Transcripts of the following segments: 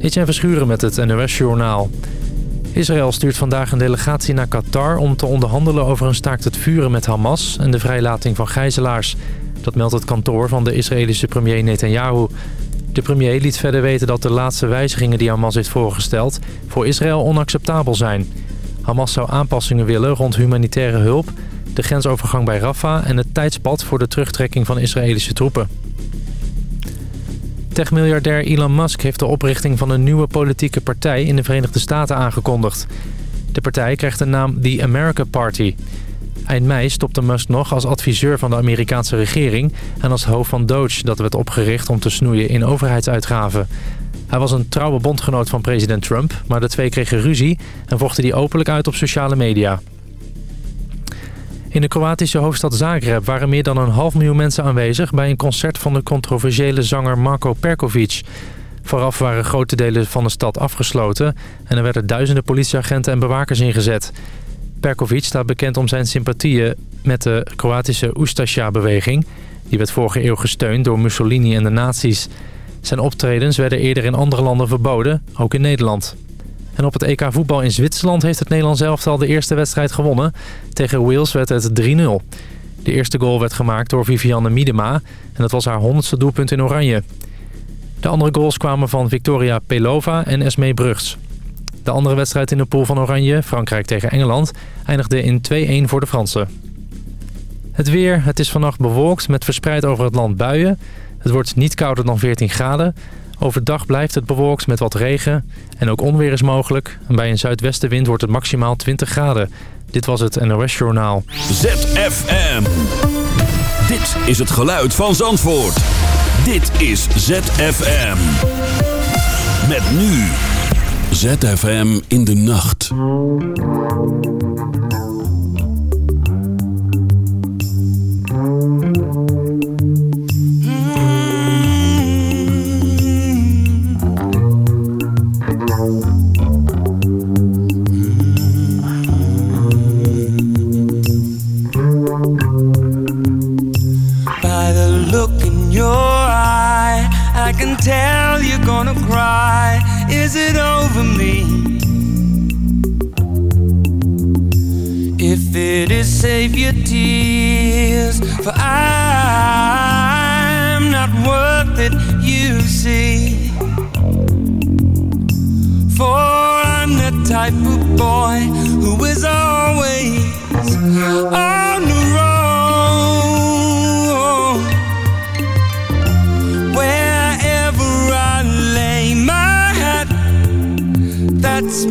Etienne Verschuren met het NOS-journaal. Israël stuurt vandaag een delegatie naar Qatar om te onderhandelen over een staakt het vuren met Hamas en de vrijlating van gijzelaars. Dat meldt het kantoor van de Israëlische premier Netanyahu. De premier liet verder weten dat de laatste wijzigingen die Hamas heeft voorgesteld voor Israël onacceptabel zijn. Hamas zou aanpassingen willen rond humanitaire hulp, de grensovergang bij Rafah en het tijdspad voor de terugtrekking van Israëlische troepen. Techmiljardair Elon Musk heeft de oprichting van een nieuwe politieke partij in de Verenigde Staten aangekondigd. De partij krijgt de naam The America Party. Eind mei stopte Musk nog als adviseur van de Amerikaanse regering... en als hoofd van Doge, dat werd opgericht om te snoeien in overheidsuitgaven. Hij was een trouwe bondgenoot van president Trump... maar de twee kregen ruzie en vochten die openlijk uit op sociale media. In de Kroatische hoofdstad Zagreb waren meer dan een half miljoen mensen aanwezig... bij een concert van de controversiële zanger Marko Perkovic. Vooraf waren grote delen van de stad afgesloten... en er werden duizenden politieagenten en bewakers ingezet. Perkovic staat bekend om zijn sympathieën met de Kroatische Ustasja-beweging. Die werd vorige eeuw gesteund door Mussolini en de nazi's. Zijn optredens werden eerder in andere landen verboden, ook in Nederland. En op het EK voetbal in Zwitserland heeft het Nederlands elftal de eerste wedstrijd gewonnen. Tegen Wales werd het 3-0. De eerste goal werd gemaakt door Vivianne Miedema en dat was haar honderdste doelpunt in oranje. De andere goals kwamen van Victoria Pelova en Esmee Brugs. De andere wedstrijd in de pool van Oranje, Frankrijk tegen Engeland, eindigde in 2-1 voor de Fransen. Het weer, het is vannacht bewolkt met verspreid over het land buien. Het wordt niet kouder dan 14 graden. Overdag blijft het bewolkt met wat regen en ook onweer is mogelijk. Bij een zuidwestenwind wordt het maximaal 20 graden. Dit was het NOS Journaal. ZFM. Dit is het geluid van Zandvoort. Dit is ZFM. Met nu. ZFM in de nacht.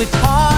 I give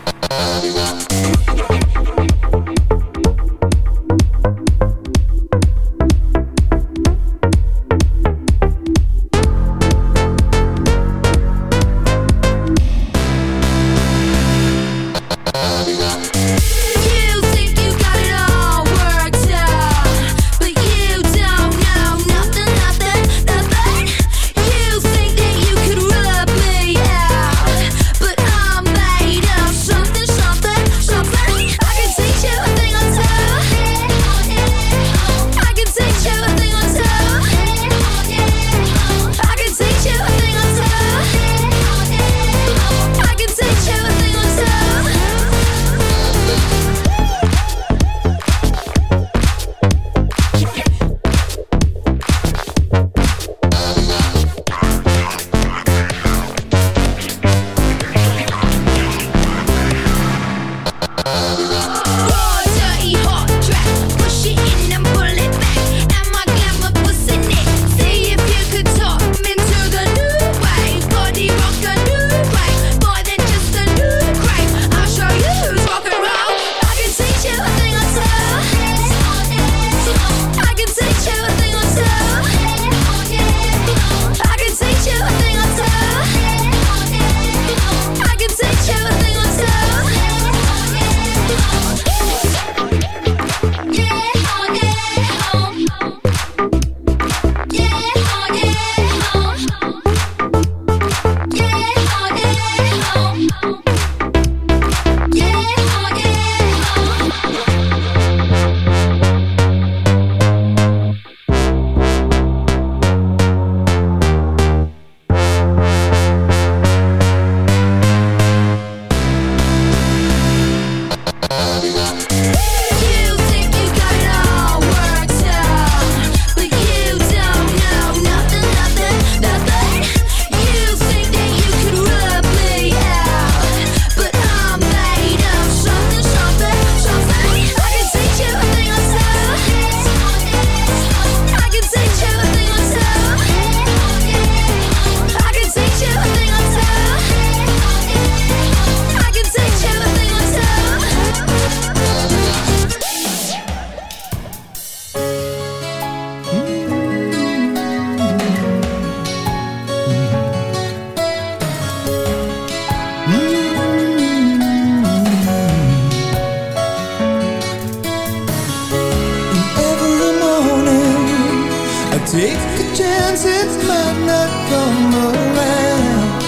Take a chance, it might not come around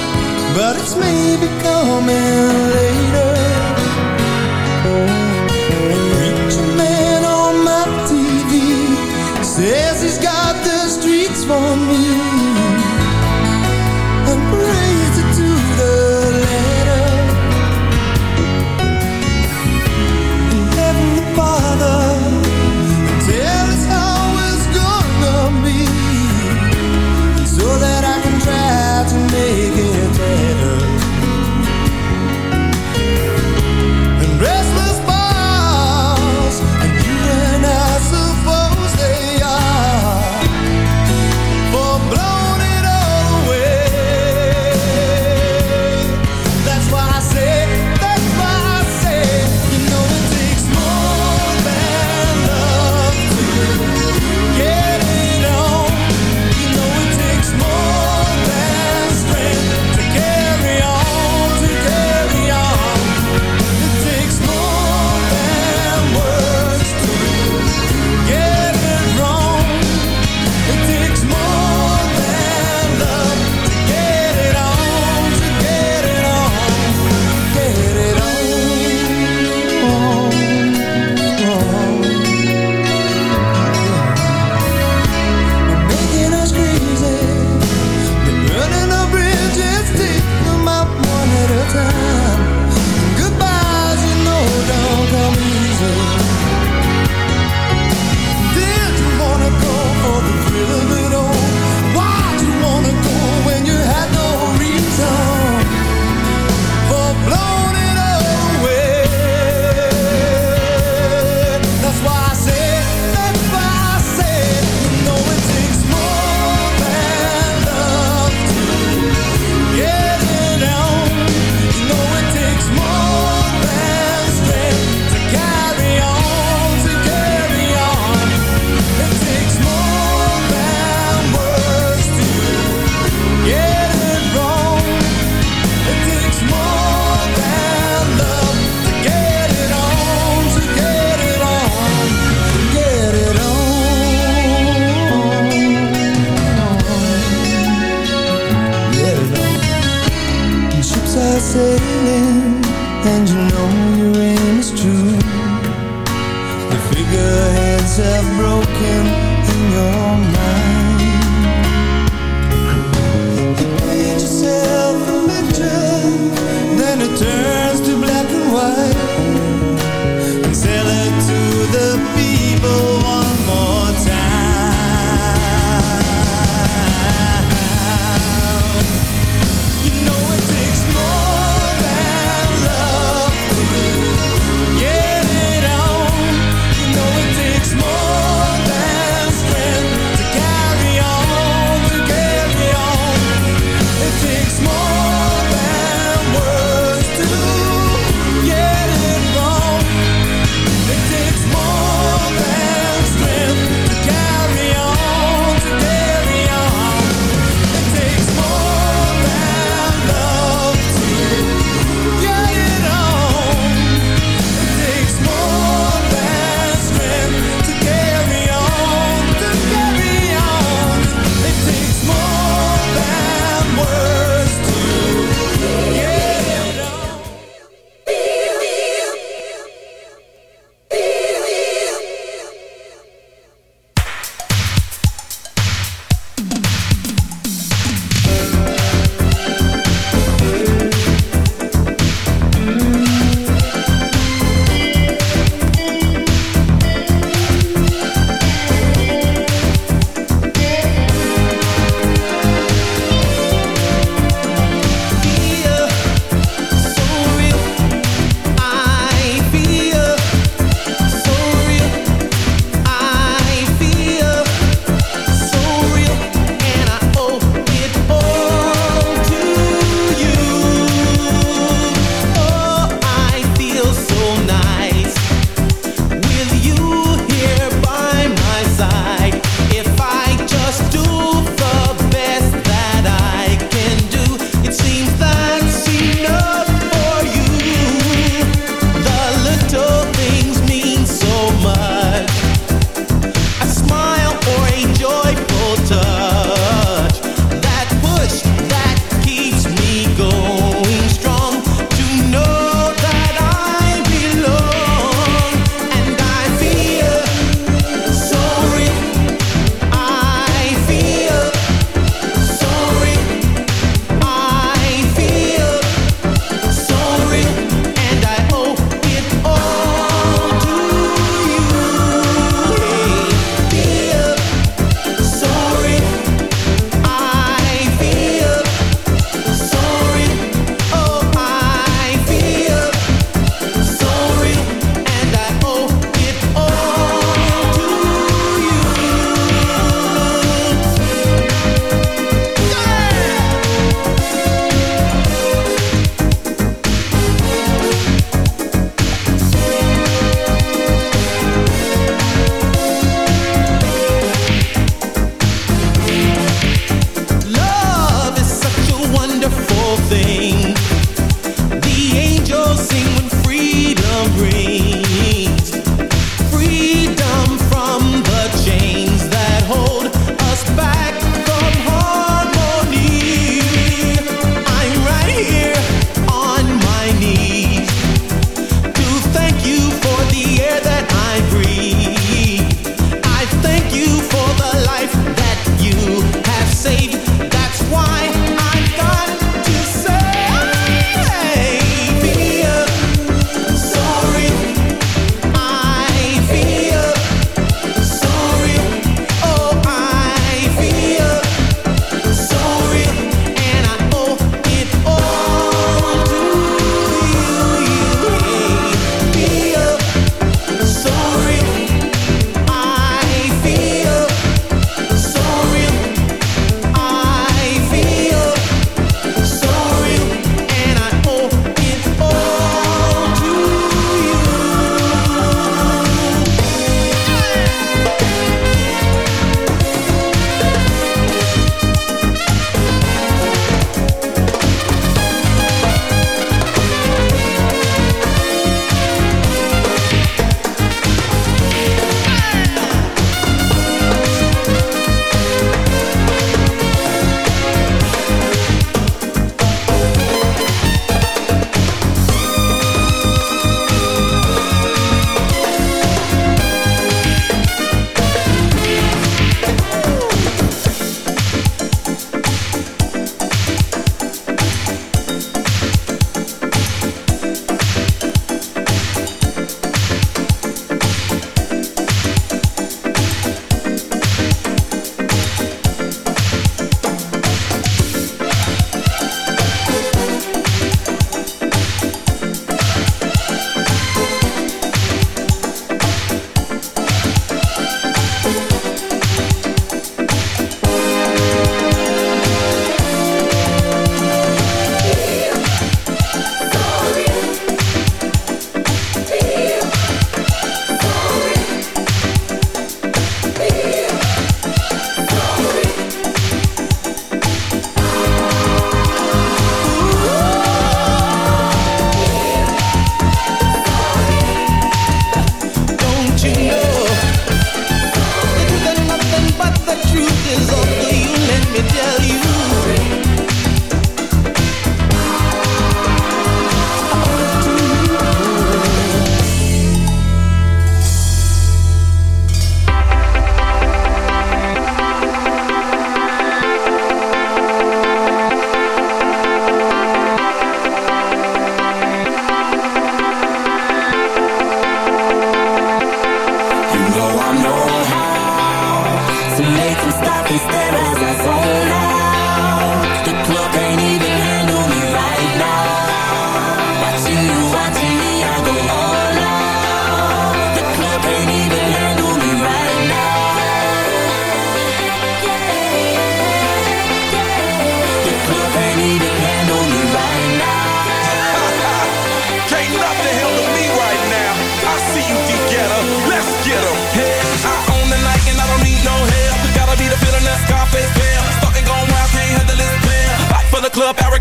But it's maybe coming later. Preacher man on my TV Says he's got the streets for me.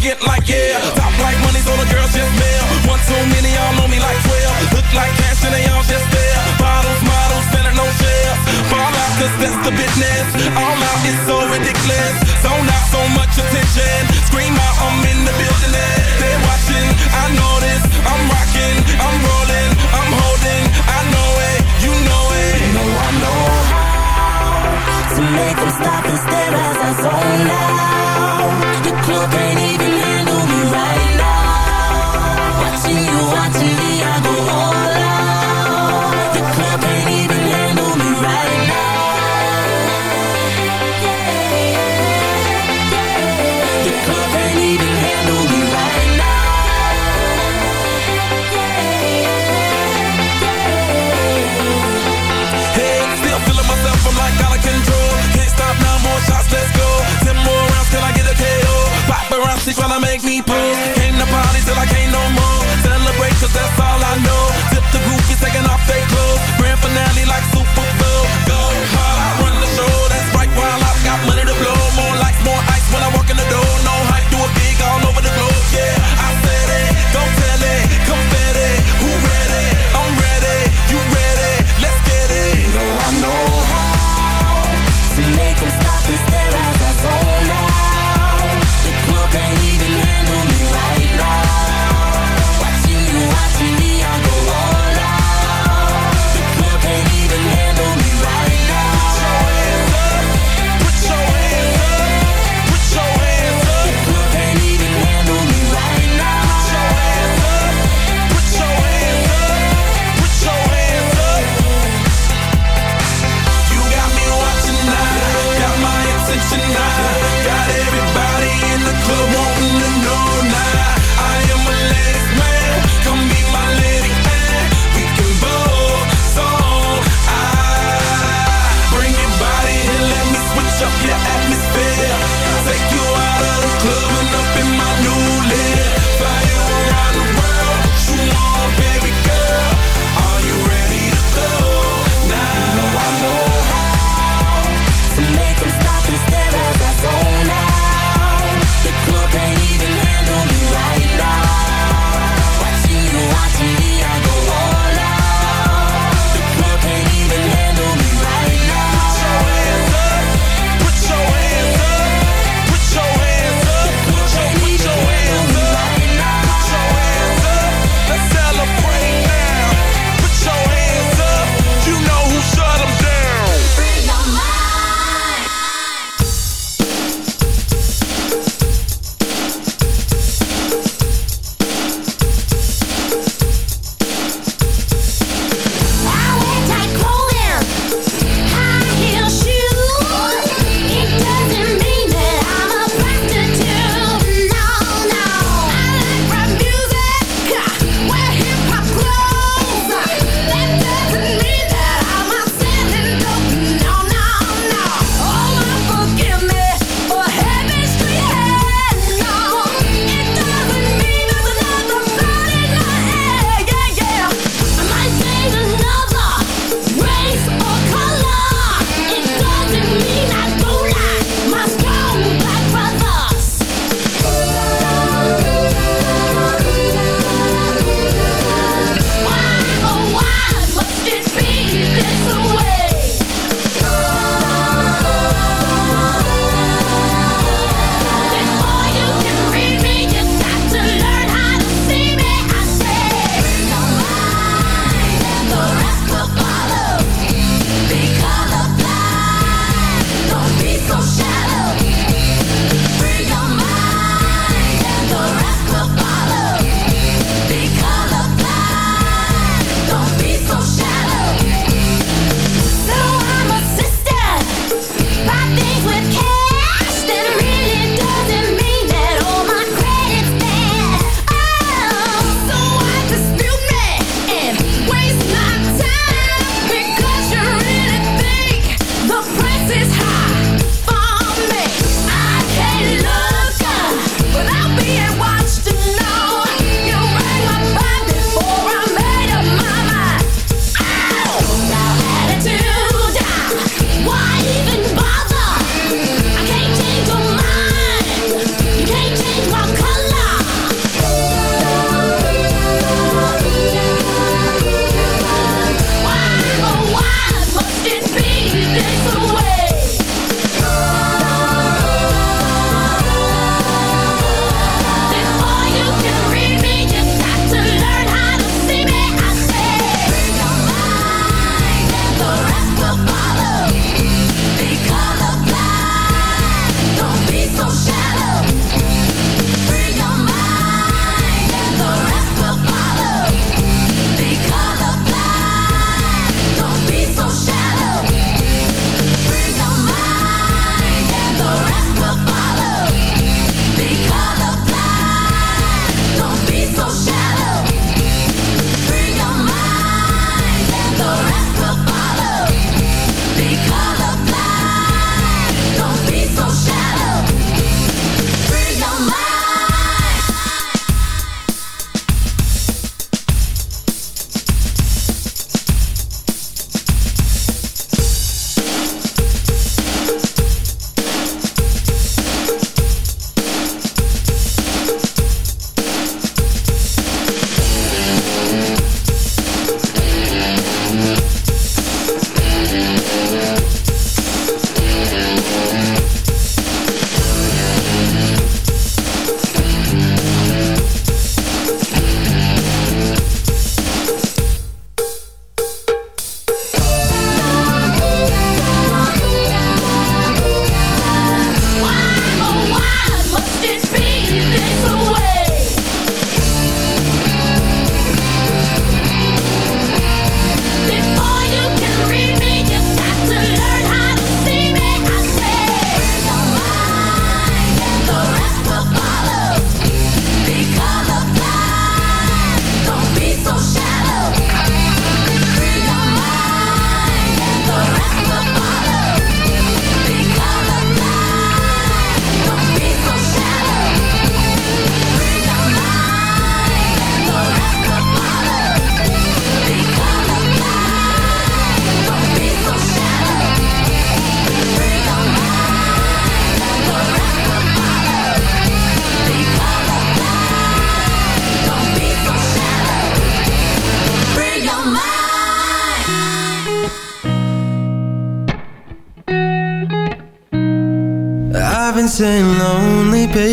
Get like yeah. Top like money, so the girls just mail. One too many, y'all know me like 12. Look like cash and they all just there. Bottles, models, spending no shares. Fall out, cause that's the business. All out is so ridiculous. Zone out so much attention. Scream out, I'm in the building. They're watching, I know this. I'm rocking, I'm rolling, I'm holding. I know it, you know it. You know I know how to make them stop and stare as I zone out. Make me pull. Came to party till I can't no more. Celebrate cause that's all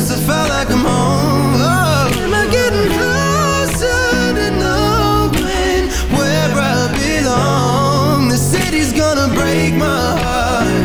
months I felt like I'm home. Oh, am I getting closer to knowing where I belong? The city's gonna break my heart.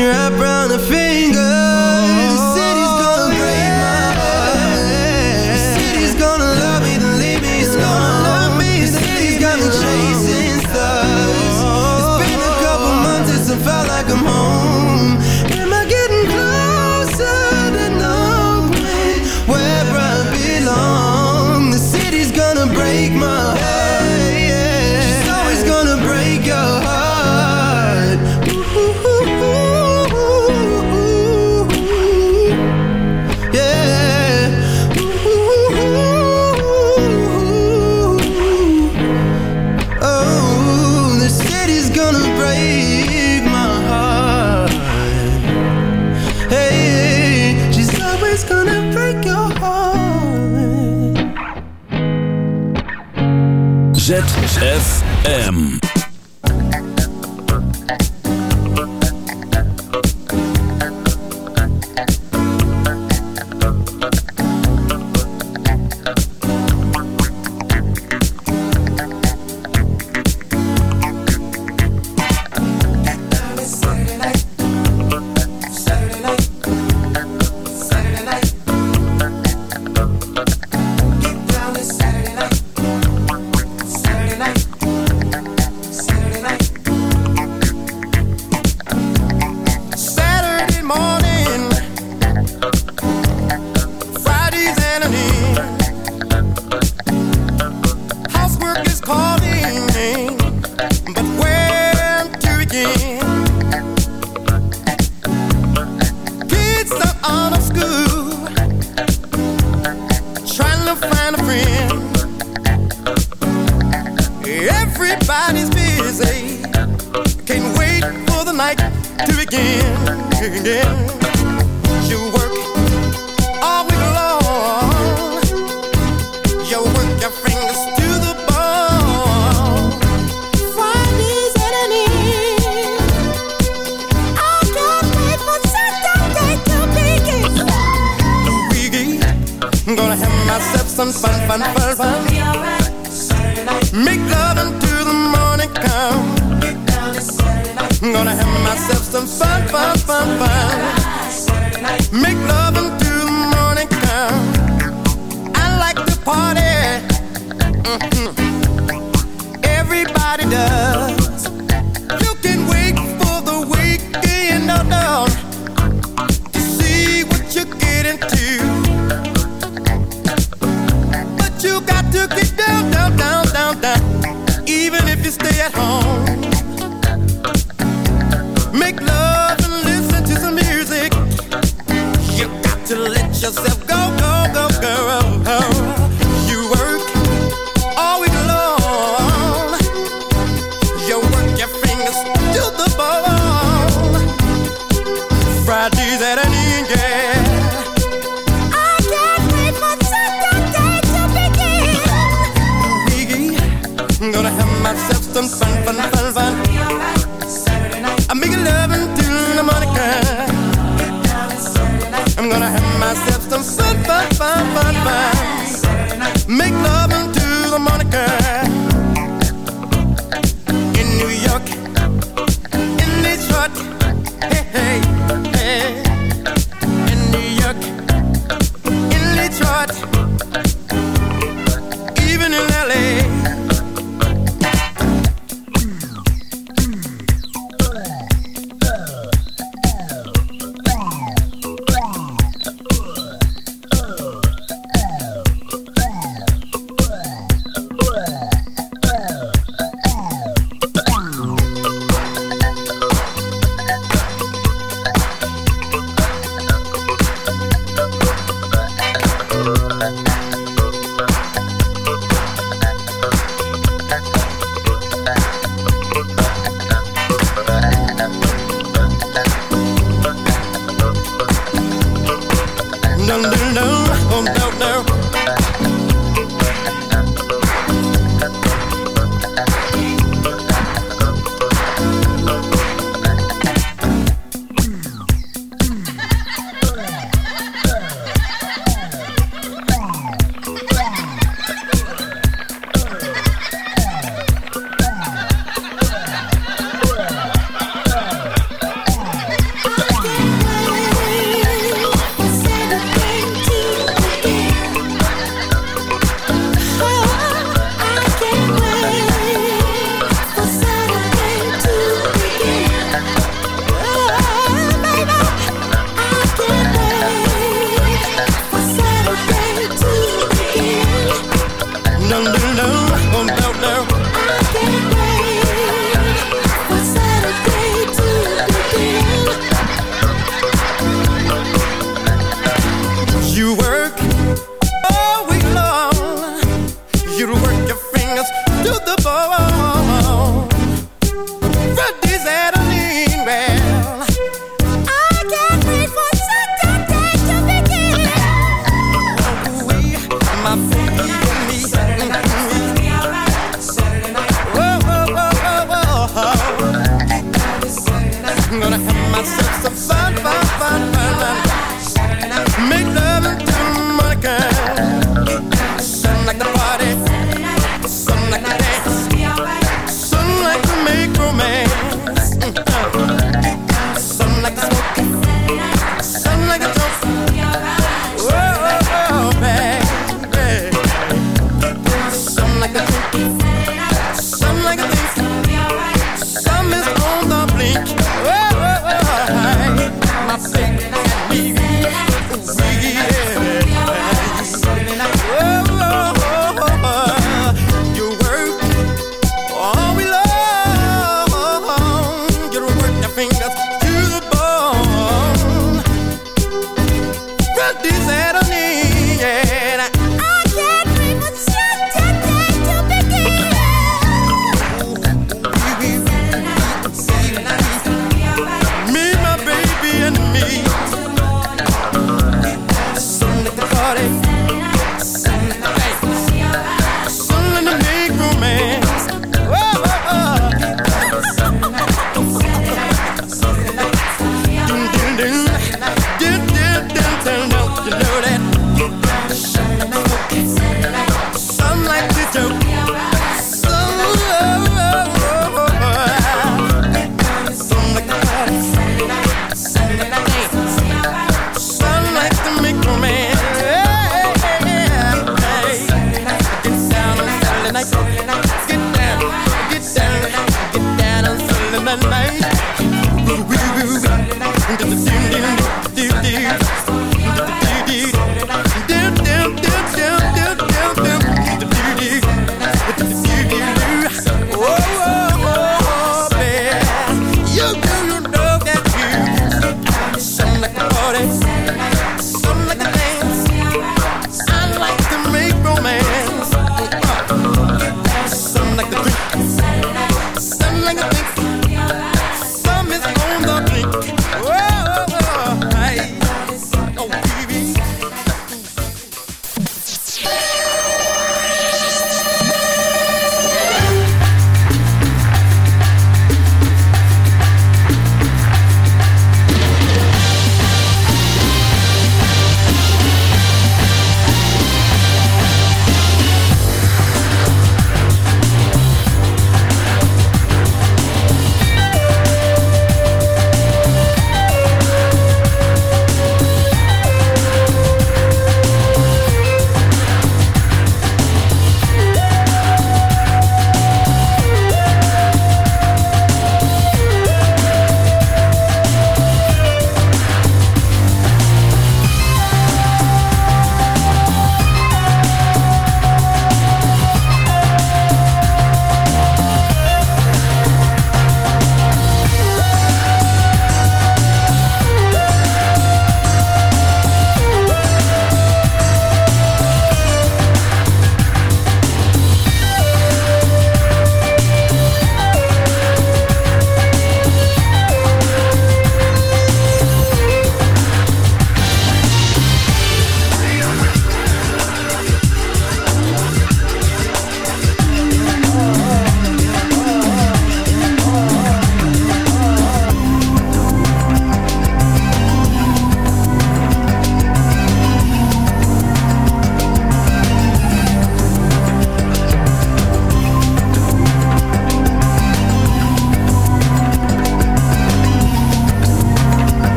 She got ZFM.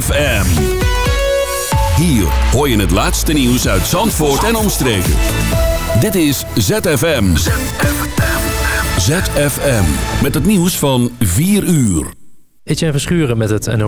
FM. Hier hoor je het laatste nieuws uit Zandvoort en omstreken. Dit is ZFM. ZFM. Met het nieuws van 4 uur. Etienne Verschuren met het NO.